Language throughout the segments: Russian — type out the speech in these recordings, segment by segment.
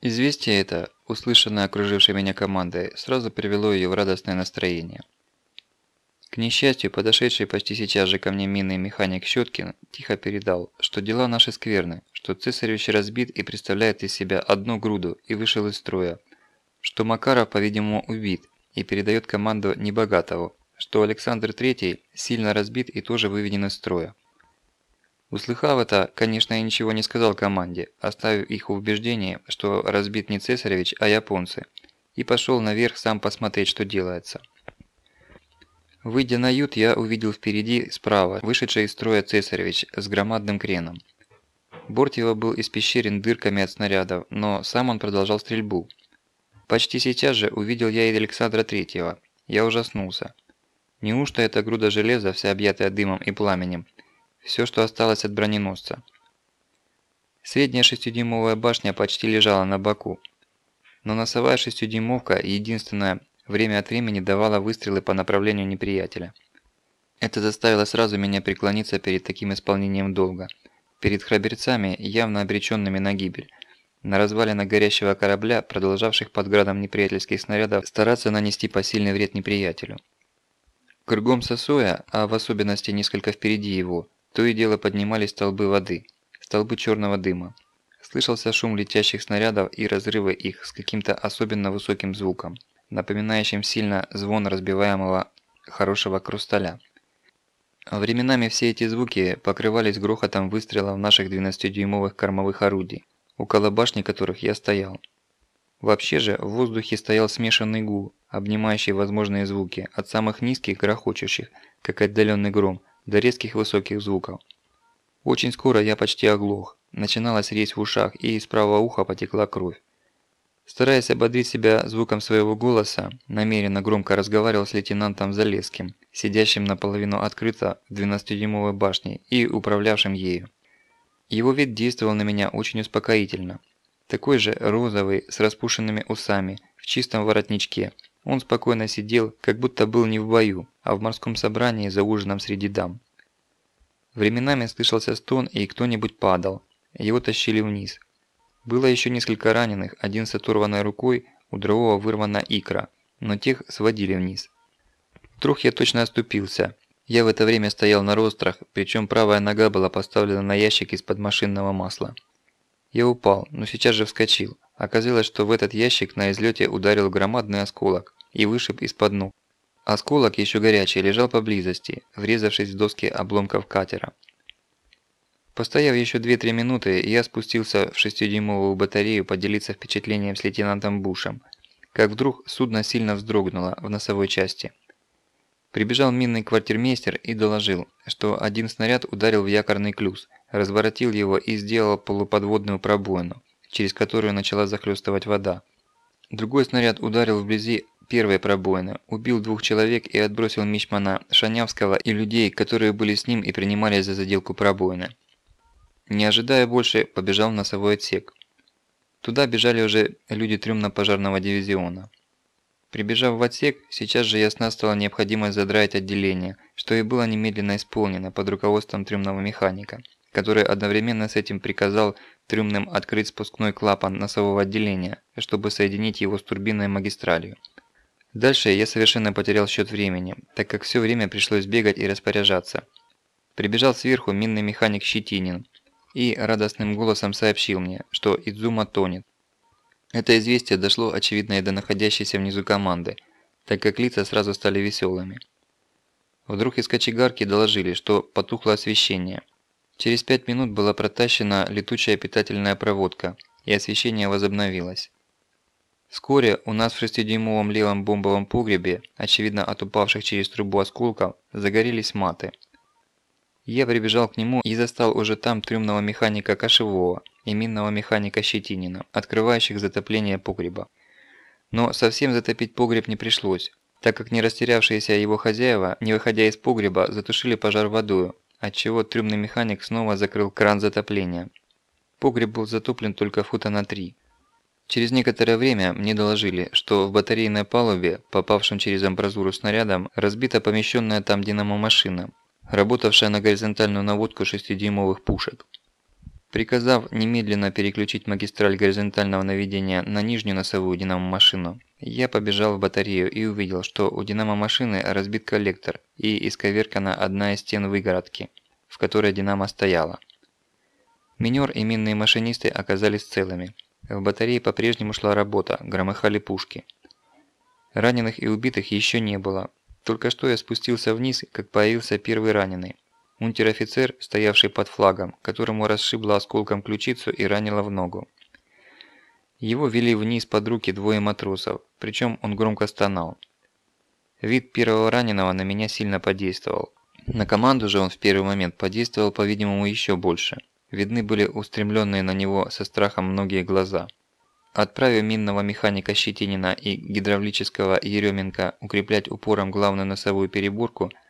Известие это, услышанное окружившей меня командой, сразу привело ее в радостное настроение. К несчастью, подошедший почти сейчас же ко мне минный механик Щеткин тихо передал, что дела наши скверны, что цесаревич разбит и представляет из себя одну груду и вышел из строя, что Макаров, по-видимому, убит и передает команду Небогатову, что Александр III сильно разбит и тоже выведен из строя. Услыхав это, конечно, я ничего не сказал команде, оставив их в что разбит не цесаревич, а японцы, и пошел наверх сам посмотреть, что делается. Выйдя на ют, я увидел впереди, справа, вышедший из строя цесаревич с громадным креном. Борт его был испещрен дырками от снарядов, но сам он продолжал стрельбу. Почти сейчас же увидел я и Александра Третьего. Я ужаснулся. Неужто эта груда железа, вся объятая дымом и пламенем, все, что осталось от броненосца? Средняя шестидюймовая башня почти лежала на боку. Но носовая шестидюймовка, единственная, время от времени давала выстрелы по направлению неприятеля. Это заставило сразу меня преклониться перед таким исполнением долга. Перед храбрецами, явно обреченными на гибель. На развалинах горящего корабля, продолжавших под градом неприятельских снарядов, стараться нанести посильный вред неприятелю. Кругом сосоя, а в особенности несколько впереди его, то и дело поднимались столбы воды, столбы черного дыма. Слышался шум летящих снарядов и разрывы их с каким-то особенно высоким звуком напоминающим сильно звон разбиваемого хорошего хрусталя. Временами все эти звуки покрывались грохотом выстрелов наших 12-дюймовых кормовых орудий, около башни которых я стоял. Вообще же в воздухе стоял смешанный гул, обнимающий возможные звуки, от самых низких, грохочущих, как отдаленный гром, до резких высоких звуков. Очень скоро я почти оглох, начиналась резь в ушах и из правого уха потекла кровь. Стараясь ободрить себя звуком своего голоса, намеренно громко разговаривал с лейтенантом Залесским, сидящим наполовину открыто в 12-дюймовой башне и управлявшим ею. Его вид действовал на меня очень успокоительно. Такой же розовый, с распушенными усами, в чистом воротничке. Он спокойно сидел, как будто был не в бою, а в морском собрании за ужином среди дам. Временами слышался стон, и кто-нибудь падал. Его тащили вниз, было еще несколько раненых, один с оторванной рукой, у другого вырвана икра, но тех сводили вниз. Вдруг я точно оступился. Я в это время стоял на рострах, причем правая нога была поставлена на ящик из-под машинного масла. Я упал, но сейчас же вскочил. Оказалось, что в этот ящик на излете ударил громадный осколок и вышиб из-под ног. Осколок, еще горячий, лежал поблизости, врезавшись в доски обломков катера. Постояв еще 2-3 минуты, я спустился в шестидюймовую батарею поделиться впечатлением с лейтенантом Бушем, как вдруг судно сильно вздрогнуло в носовой части. Прибежал минный квартирмейстер и доложил, что один снаряд ударил в якорный клюз, разворотил его и сделал полуподводную пробоину, через которую начала захлестывать вода. Другой снаряд ударил вблизи первой пробоины, убил двух человек и отбросил мичмана Шанявского и людей, которые были с ним и принимались за заделку пробоины. Не ожидая больше, побежал в носовой отсек. Туда бежали уже люди трюмно-пожарного дивизиона. Прибежав в отсек, сейчас же ясна стала необходимость задраить отделение, что и было немедленно исполнено под руководством трюмного механика, который одновременно с этим приказал трюмным открыть спускной клапан носового отделения, чтобы соединить его с турбинной магистралью. Дальше я совершенно потерял счет времени, так как все время пришлось бегать и распоряжаться. Прибежал сверху минный механик Щетинин, и радостным голосом сообщил мне, что Идзума тонет. Это известие дошло, очевидно, и до находящейся внизу команды, так как лица сразу стали веселыми. Вдруг из кочегарки доложили, что потухло освещение. Через пять минут была протащена летучая питательная проводка, и освещение возобновилось. Вскоре у нас в шестидюймовом левом бомбовом погребе, очевидно от упавших через трубу осколков, загорелись маты. Я прибежал к нему и застал уже там трюмного механика Кошевого и минного механика Щетинина, открывающих затопление погреба. Но совсем затопить погреб не пришлось, так как не растерявшиеся его хозяева, не выходя из погреба, затушили пожар водою, отчего трюмный механик снова закрыл кран затопления. Погреб был затоплен только фута на три. Через некоторое время мне доложили, что в батарейной палубе, попавшем через амбразуру снарядом, разбита помещенная там динамомашина, работавшая на горизонтальную наводку 6-дюймовых пушек. Приказав немедленно переключить магистраль горизонтального наведения на нижнюю носовую динамо-машину, я побежал в батарею и увидел, что у динамо-машины разбит коллектор и исковеркана одна из стен выгородки, в которой динамо стояла. Минер и минные машинисты оказались целыми. В батарее по-прежнему шла работа, громыхали пушки. Раненых и убитых еще не было. Только что я спустился вниз, как появился первый раненый. Унтер-офицер, стоявший под флагом, которому расшибло осколком ключицу и ранило в ногу. Его вели вниз под руки двое матросов, причем он громко стонал. Вид первого раненого на меня сильно подействовал. На команду же он в первый момент подействовал, по-видимому, еще больше. Видны были устремленные на него со страхом многие глаза. Отправив минного механика Щетинина и гидравлического Еременко укреплять упором главную носовую переборку –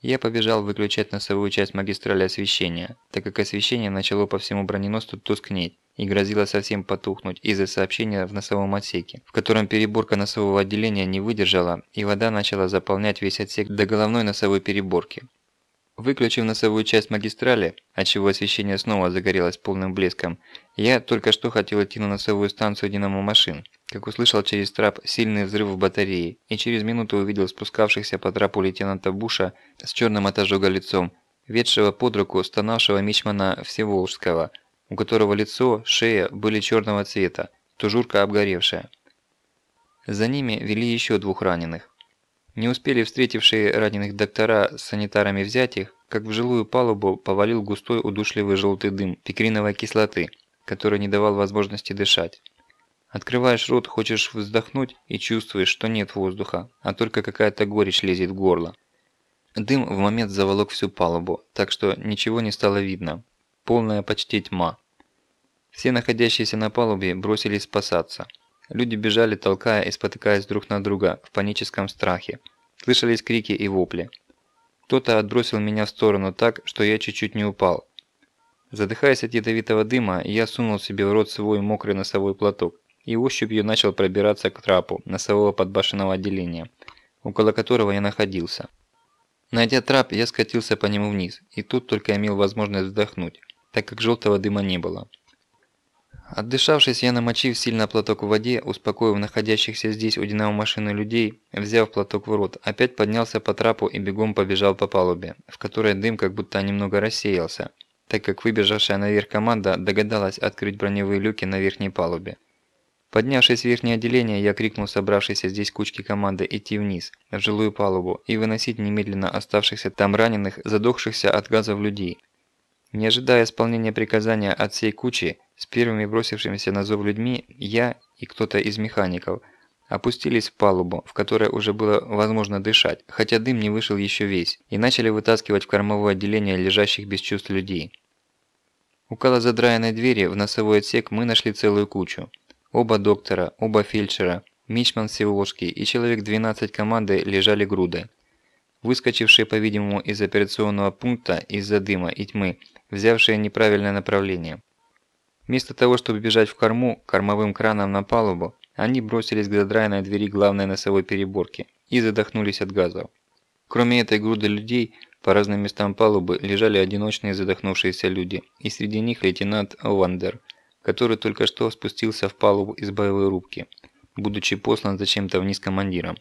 я побежал выключать носовую часть магистрали освещения, так как освещение начало по всему броненосцу тускнеть и грозило совсем потухнуть из-за сообщения в носовом отсеке, в котором переборка носового отделения не выдержала и вода начала заполнять весь отсек до головной носовой переборки. Выключив носовую часть магистрали, отчего освещение снова загорелось полным блеском, я только что хотел идти на носовую станцию динамо-машин, как услышал через трап сильный взрыв в батарее и через минуту увидел спускавшихся по трапу лейтенанта Буша с черным от ожога лицом, ведшего под руку стонавшего мичмана Всеволжского, у которого лицо, шея были черного цвета, тужурка обгоревшая. За ними вели еще двух раненых. Не успели встретившие раненых доктора с санитарами взять их, как в жилую палубу повалил густой удушливый желтый дым пикриновой кислоты, который не давал возможности дышать. Открываешь рот, хочешь вздохнуть и чувствуешь, что нет воздуха, а только какая-то горечь лезет в горло. Дым в момент заволок всю палубу, так что ничего не стало видно. Полная почти тьма. Все находящиеся на палубе бросились спасаться. Люди бежали, толкая и спотыкаясь друг на друга в паническом страхе. Слышались крики и вопли. Кто-то отбросил меня в сторону так, что я чуть-чуть не упал. Задыхаясь от ядовитого дыма, я сунул себе в рот свой мокрый носовой платок и ощупью начал пробираться к трапу носового подбашенного отделения, около которого я находился. Найдя трап, я скатился по нему вниз, и тут только имел возможность вздохнуть, так как желтого дыма не было. Отдышавшись, я намочив сильно платок в воде, успокоив находящихся здесь у динамо-машины людей, взяв платок в рот, опять поднялся по трапу и бегом побежал по палубе, в которой дым как будто немного рассеялся, так как выбежавшая наверх команда догадалась открыть броневые люки на верхней палубе. Поднявшись в верхнее отделение, я крикнул собравшейся здесь кучки команды идти вниз, в жилую палубу, и выносить немедленно оставшихся там раненых, задохшихся от газов людей. Не ожидая исполнения приказания от всей кучи, с первыми бросившимися на зов людьми, я и кто-то из механиков опустились в палубу, в которой уже было возможно дышать, хотя дым не вышел еще весь, и начали вытаскивать в кормовое отделение лежащих без чувств людей. Около задраенной двери в носовой отсек мы нашли целую кучу. Оба доктора, оба фельдшера, Мичман Всеволожский и человек 12 команды лежали грудой. Выскочившие, по-видимому, из операционного пункта из-за дыма и тьмы, взявшие неправильное направление. Вместо того, чтобы бежать в корму, кормовым краном на палубу, они бросились к задраенной двери главной носовой переборки и задохнулись от газов. Кроме этой груды людей, по разным местам палубы лежали одиночные задохнувшиеся люди, и среди них лейтенант Овандер, который только что спустился в палубу из боевой рубки, будучи послан зачем-то вниз командиром.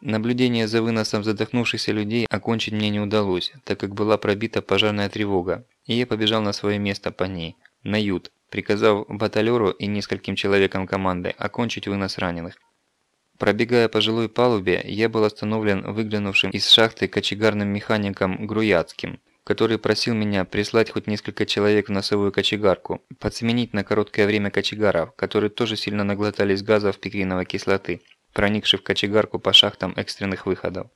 Наблюдение за выносом задохнувшихся людей окончить мне не удалось, так как была пробита пожарная тревога, и я побежал на свое место по ней, на ют, приказав баталеру и нескольким человекам команды окончить вынос раненых. Пробегая по жилой палубе, я был остановлен выглянувшим из шахты кочегарным механиком Груяцким, который просил меня прислать хоть несколько человек в носовую кочегарку, подсменить на короткое время кочегаров, которые тоже сильно наглотались газов пикриновой кислоты, проникших в кочегарку по шахтам экстренных выходов.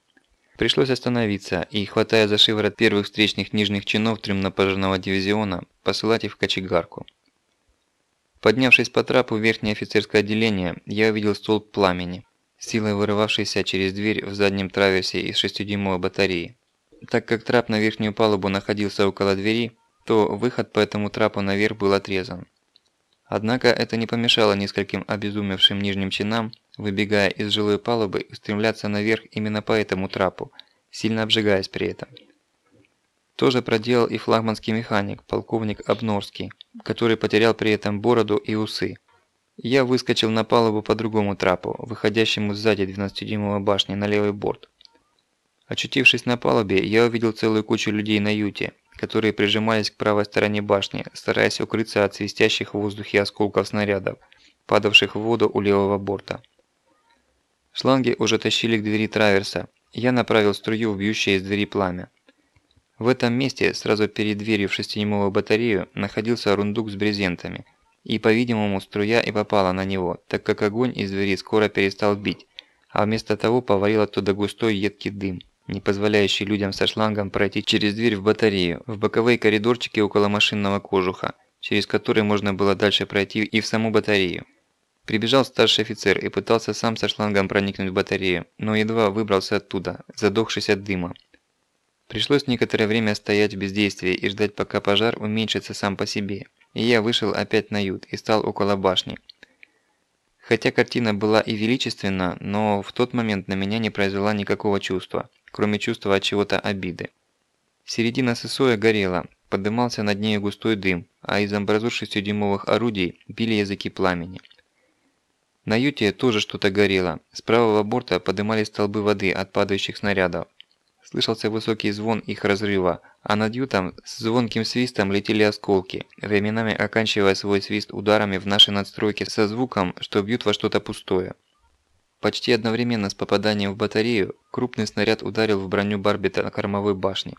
Пришлось остановиться и, хватая за шиворот первых встречных нижних чинов трюмно-пожарного дивизиона, посылать их в кочегарку. Поднявшись по трапу в верхнее офицерское отделение, я увидел столб пламени, силой вырывавшийся через дверь в заднем траверсе из 6-дюймовой батареи. Так как трап на верхнюю палубу находился около двери, то выход по этому трапу наверх был отрезан. Однако это не помешало нескольким обезумевшим нижним чинам, выбегая из жилой палубы, устремляться наверх именно по этому трапу, сильно обжигаясь при этом. Тоже проделал и флагманский механик, полковник Обнорский, который потерял при этом бороду и усы. Я выскочил на палубу по другому трапу, выходящему сзади 12-дюймовой башни на левый борт. Очутившись на палубе, я увидел целую кучу людей на юте, которые прижимались к правой стороне башни, стараясь укрыться от свистящих в воздухе осколков снарядов, падавших в воду у левого борта. Шланги уже тащили к двери траверса, я направил струю бьющее из двери пламя. В этом месте, сразу перед дверью в шестидюймовую батарею, находился рундук с брезентами, и, по-видимому, струя и попала на него, так как огонь из двери скоро перестал бить, а вместо того повалил оттуда густой едкий дым, не позволяющий людям со шлангом пройти через дверь в батарею, в боковые коридорчики около машинного кожуха, через который можно было дальше пройти и в саму батарею. Прибежал старший офицер и пытался сам со шлангом проникнуть в батарею, но едва выбрался оттуда, задохшись от дыма. Пришлось некоторое время стоять в бездействии и ждать пока пожар уменьшится сам по себе, и я вышел опять на ют и стал около башни. Хотя картина была и величественна, но в тот момент на меня не произвела никакого чувства, кроме чувства от чего-то обиды. Середина сысоя горела, подымался над ней густой дым, а из амбразур шестидюймовых орудий били языки пламени. На юте тоже что-то горело. С правого борта подымались столбы воды от падающих снарядов. Слышался высокий звон их разрыва, а над ютом с звонким свистом летели осколки, временами оканчивая свой свист ударами в наши надстройки со звуком, что бьют во что-то пустое. Почти одновременно с попаданием в батарею, крупный снаряд ударил в броню Барбита на кормовой башне.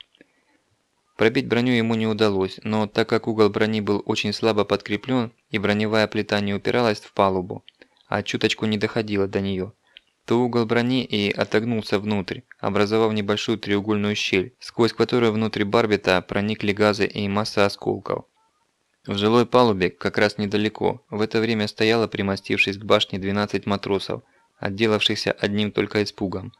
Пробить броню ему не удалось, но так как угол брони был очень слабо подкреплен и броневая плита не упиралась в палубу, а чуточку не доходило до нее, то угол брони и отогнулся внутрь, образовав небольшую треугольную щель, сквозь которую внутрь барбита проникли газы и масса осколков. В жилой палубе, как раз недалеко, в это время стояло, примостившись к башне 12 матросов, отделавшихся одним только испугом.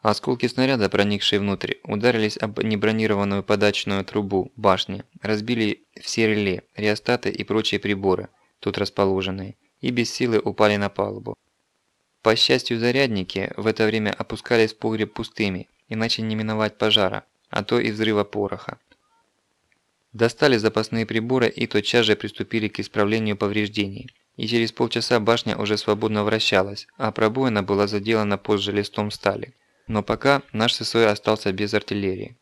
Осколки снаряда, проникшие внутрь, ударились об небронированную подачную трубу башни, разбили все реле, реостаты и прочие приборы, тут расположенные, и без силы упали на палубу. По счастью, зарядники в это время опускались в погреб пустыми, иначе не миновать пожара, а то и взрыва пороха. Достали запасные приборы и тотчас же приступили к исправлению повреждений. И через полчаса башня уже свободно вращалась, а пробоина была заделана позже листом стали. Но пока наш ССО остался без артиллерии.